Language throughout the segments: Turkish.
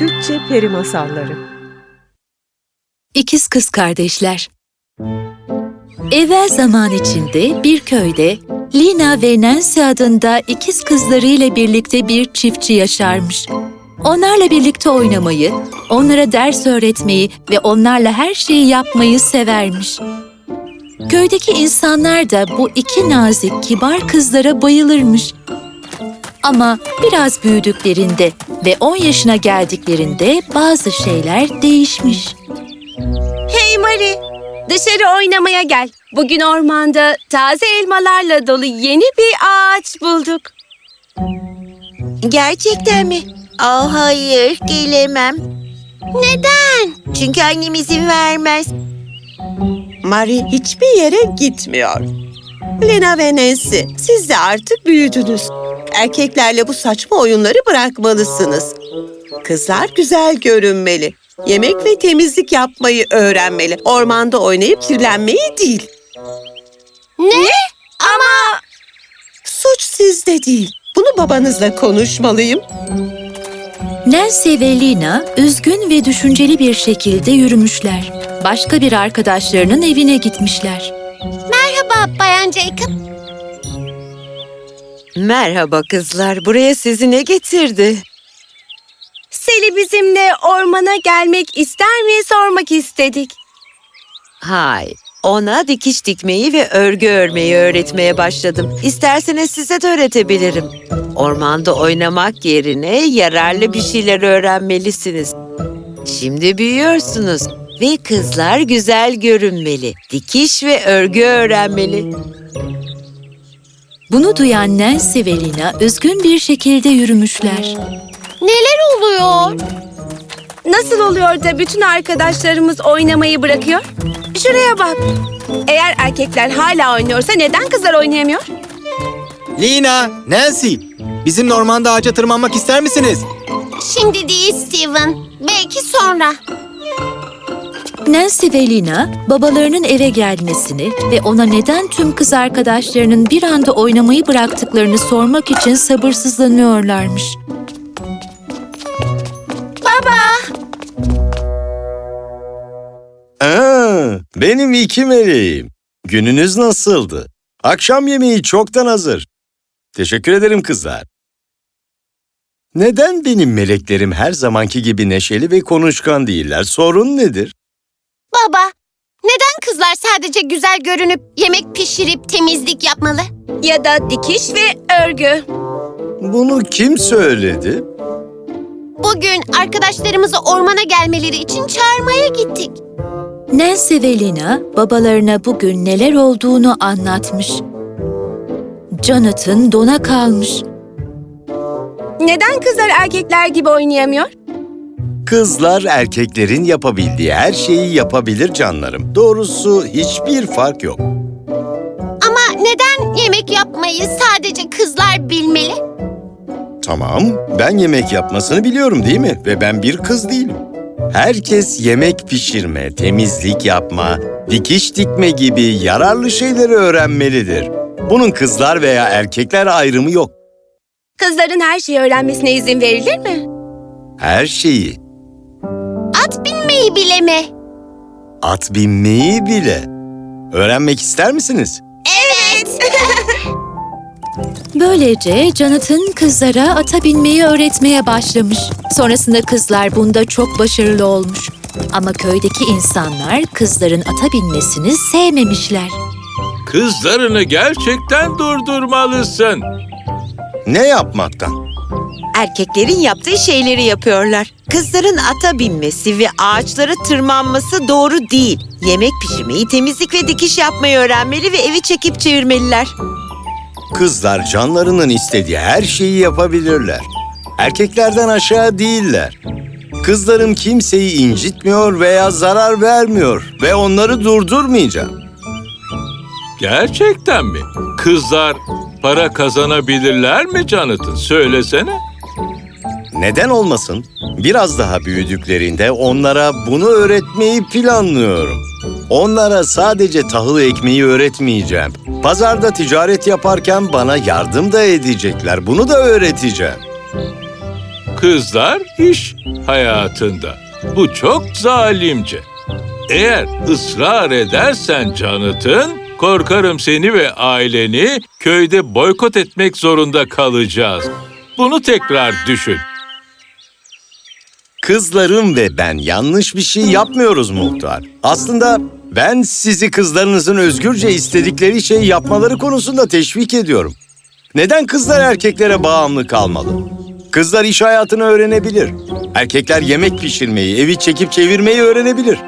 Türkçe Peri Masalları İkiz Kız Kardeşler Evvel zaman içinde bir köyde Lina ve Nancy adında ikiz kızlarıyla birlikte bir çiftçi yaşarmış. Onlarla birlikte oynamayı, onlara ders öğretmeyi ve onlarla her şeyi yapmayı severmiş. Köydeki insanlar da bu iki nazik, kibar kızlara bayılırmış. Ama biraz büyüdüklerinde ve 10 yaşına geldiklerinde bazı şeyler değişmiş. Hey Mari, dışarı oynamaya gel. Bugün ormanda taze elmalarla dolu yeni bir ağaç bulduk. Gerçekten mi? Aa, hayır, gelemem. Neden? Çünkü annem izin vermez. Mari hiçbir yere gitmiyor. Lena ve Nancy, siz de artık büyüdünüz. Erkeklerle bu saçma oyunları bırakmalısınız. Kızlar güzel görünmeli. Yemek ve temizlik yapmayı öğrenmeli. Ormanda oynayıp kirlenmeyi değil. Ne? Ama Suç sizde değil. Bunu babanızla konuşmalıyım. Nancy ve Lina üzgün ve düşünceli bir şekilde yürümüşler. Başka bir arkadaşlarının evine gitmişler. merhaba Bayan Jacob. Merhaba kızlar. Buraya sizi ne getirdi? Seli bizimle ormana gelmek ister mi sormak istedik. Hayır. Ona dikiş dikmeyi ve örgü örmeyi öğretmeye başladım. İsterseniz size de öğretebilirim. Ormanda oynamak yerine yararlı bir şeyler öğrenmelisiniz. Şimdi büyüyorsunuz ve kızlar güzel görünmeli. Dikiş ve örgü öğrenmeli. Bunu duyan Nancy ve Lina üzgün bir şekilde yürümüşler. Neler oluyor? Nasıl oluyor da bütün arkadaşlarımız oynamayı bırakıyor? Şuraya bak. Eğer erkekler hala oynuyorsa neden kızlar oynayamıyor? Lina, Nancy, bizimle ormanda ağaca tırmanmak ister misiniz? Şimdi değil Steven. Belki sonra. Nancy ve Lina babalarının eve gelmesini ve ona neden tüm kız arkadaşlarının bir anda oynamayı bıraktıklarını sormak için sabırsızlanıyorlarmış. Aa, benim iki meleğim. Gününüz nasıldı? Akşam yemeği çoktan hazır. Teşekkür ederim kızlar. Neden benim meleklerim her zamanki gibi neşeli ve konuşkan değiller? Sorun nedir? Baba, neden kızlar sadece güzel görünüp yemek pişirip temizlik yapmalı? Ya da dikiş ve örgü. Bunu kim söyledi? Bugün arkadaşlarımızı ormana gelmeleri için çağırmaya gittik. Nancy ve Lina babalarına bugün neler olduğunu anlatmış. Jonathan dona kalmış. Neden kızlar erkekler gibi oynayamıyor? Kızlar erkeklerin yapabildiği her şeyi yapabilir canlarım. Doğrusu hiçbir fark yok. Ama neden yemek yapmayı sadece kızlar bilmeli? Tamam, ben yemek yapmasını biliyorum değil mi? Ve ben bir kız değilim. Herkes yemek pişirme, temizlik yapma, dikiş dikme gibi yararlı şeyleri öğrenmelidir. Bunun kızlar veya erkekler ayrımı yok. Kızların her şeyi öğrenmesine izin verilir mi? Her şeyi, At binmeyi bile mi? at binmeyi bile. Öğrenmek ister misiniz? Evet. Böylece Jonathan kızlara ata binmeyi öğretmeye başlamış. Sonrasında kızlar bunda çok başarılı olmuş. Ama köydeki insanlar kızların ata binmesini sevmemişler. Kızlarını gerçekten durdurmalısın. Ne yapmaktan? Erkeklerin yaptığı şeyleri yapıyorlar. Kızların ata binmesi ve ağaçlara tırmanması doğru değil. Yemek pişirmeyi, temizlik ve dikiş yapmayı öğrenmeli ve evi çekip çevirmeliler. Kızlar canlarının istediği her şeyi yapabilirler. Erkeklerden aşağı değiller. Kızlarım kimseyi incitmiyor veya zarar vermiyor ve onları durdurmayacağım. Gerçekten mi? Kızlar para kazanabilirler mi Jonathan? Söylesene. Neden olmasın? Biraz daha büyüdüklerinde onlara bunu öğretmeyi planlıyorum. Onlara sadece tahıl ekmeği öğretmeyeceğim. Pazarda ticaret yaparken bana yardım da edecekler. Bunu da öğreteceğim. Kızlar iş hayatında. Bu çok zalimce. Eğer ısrar edersen Jonathan, korkarım seni ve aileni köyde boykot etmek zorunda kalacağız. Bunu tekrar düşün. Kızlarım ve ben yanlış bir şey yapmıyoruz muhtar. Aslında ben sizi kızlarınızın özgürce istedikleri şeyi yapmaları konusunda teşvik ediyorum. Neden kızlar erkeklere bağımlı kalmalı? Kızlar iş hayatını öğrenebilir. Erkekler yemek pişirmeyi, evi çekip çevirmeyi öğrenebilir.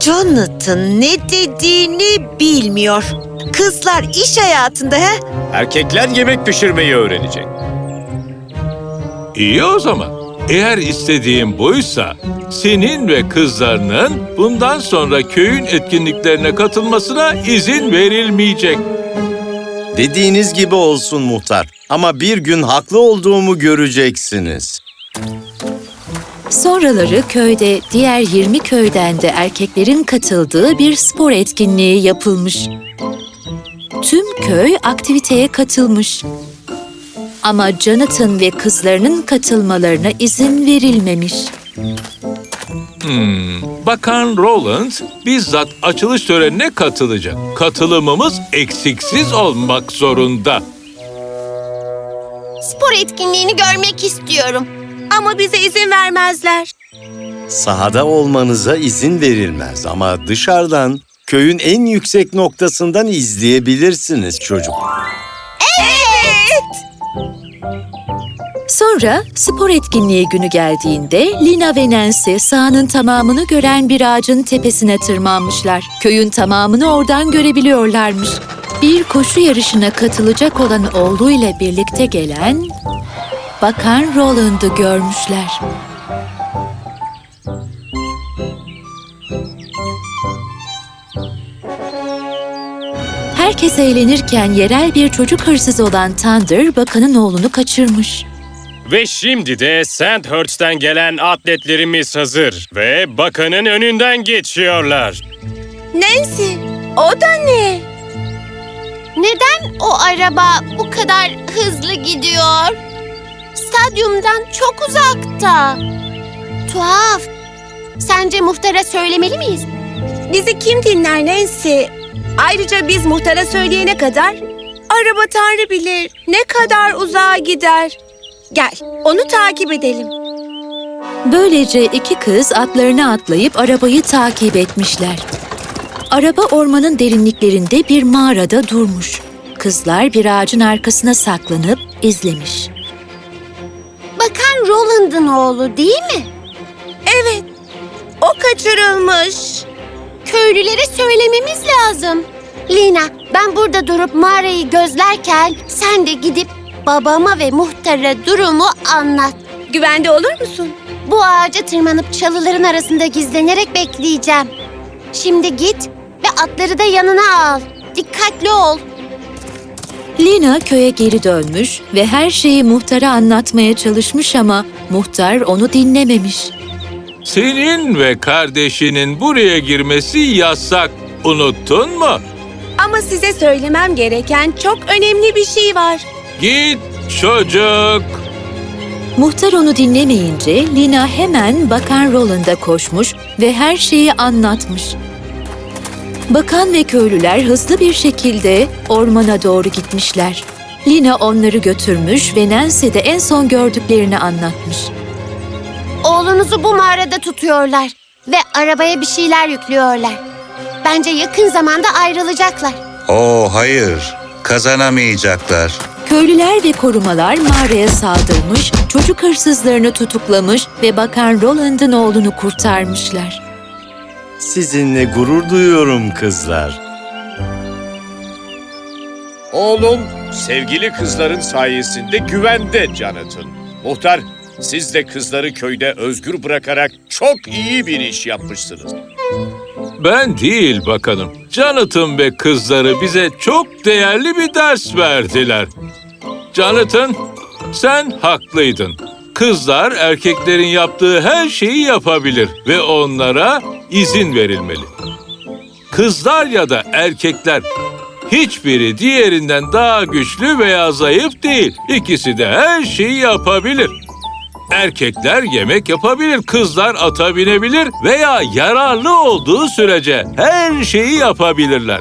Jonathan ne dediğini bilmiyor. Kızlar iş hayatında he? Erkekler yemek pişirmeyi öğrenecek. İyi o zaman. Eğer istediğin buysa, senin ve kızlarının bundan sonra köyün etkinliklerine katılmasına izin verilmeyecek. Dediğiniz gibi olsun muhtar. Ama bir gün haklı olduğumu göreceksiniz. Sonraları köyde diğer 20 köyden de erkeklerin katıldığı bir spor etkinliği yapılmış. Tüm köy aktiviteye katılmış. Ama Jonathan ve kızlarının katılmalarına izin verilmemiş. Bakan Roland bizzat açılış törenine katılacak. Katılımımız eksiksiz olmak zorunda. Spor etkinliğini görmek istiyorum. Ama bize izin vermezler. Sahada olmanıza izin verilmez ama dışarıdan köyün en yüksek noktasından izleyebilirsiniz çocuk. Sonra spor etkinliği günü geldiğinde Lina ve Nancy sahanın tamamını gören bir ağacın tepesine tırmanmışlar. Köyün tamamını oradan görebiliyorlarmış. Bir koşu yarışına katılacak olan oğluyla birlikte gelen Bakan Roland'ı görmüşler. Herkes eğlenirken yerel bir çocuk hırsızı olan Thunder bakanın oğlunu kaçırmış. Ve şimdi de Sandhurst'ten gelen atletlerimiz hazır ve bakanın önünden geçiyorlar. Nancy, o da ne? Neden o araba bu kadar hızlı gidiyor? Stadyumdan çok uzakta. Tuhaf. Sence muhtara söylemeli miyiz? Bizi kim dinler Nancy? Ayrıca biz muhtara söyleyene kadar araba Tanrı bilir ne kadar uzağa gider. Gel, onu takip edelim. Böylece iki kız atlarına atlayıp arabayı takip etmişler. Araba ormanın derinliklerinde bir mağarada durmuş. Kızlar bir ağacın arkasına saklanıp izlemiş. Bakan Roland'ın oğlu değil mi? Evet, o kaçırılmış. Köylülere söylememiz lazım. Lina, ben burada durup mağarayı gözlerken sen de gidip babama ve muhtara durumu anlat. Güvende olur musun? Bu ağaca tırmanıp çalıların arasında gizlenerek bekleyeceğim. Şimdi git ve atları da yanına al. Dikkatli ol. Lina köye geri dönmüş ve her şeyi muhtara anlatmaya çalışmış ama muhtar onu dinlememiş. Senin ve kardeşinin buraya girmesi yasak. Unuttun mu? Ama size söylemem gereken çok önemli bir şey var. Git çocuk. Muhtar onu dinlemeyince Lina hemen Bakan Roland'a koşmuş ve her şeyi anlatmış. Bakan ve köylüler hızlı bir şekilde ormana doğru gitmişler. Lina onları götürmüş ve Nancy de en son gördüklerini anlatmış. Oğlunuzu bu mağarada tutuyorlar ve arabaya bir şeyler yüklüyorlar. Bence yakın zamanda ayrılacaklar. Oo hayır, kazanamayacaklar. Köylüler ve korumalar mağaraya saldırmış, çocuk hırsızlarını tutuklamış ve Bakan Roland'ın oğlunu kurtarmışlar. Sizinle gurur duyuyorum kızlar. Oğlum sevgili kızların sayesinde güvende Jonathan. Muhtar, siz de kızları köyde özgür bırakarak çok iyi bir iş yapmışsınız. Ben değil bakanım. Jonathan ve kızları bize çok değerli bir ders verdiler. Jonathan, sen haklıydın. Kızlar erkeklerin yaptığı her şeyi yapabilir ve onlara izin verilmeli. Kızlar ya da erkekler Hiçbiri diğerinden daha güçlü veya zayıf değil. İkisi de her şeyi yapabilir. Erkekler yemek yapabilir, kızlar ata binebilir veya yararlı olduğu sürece her şeyi yapabilirler.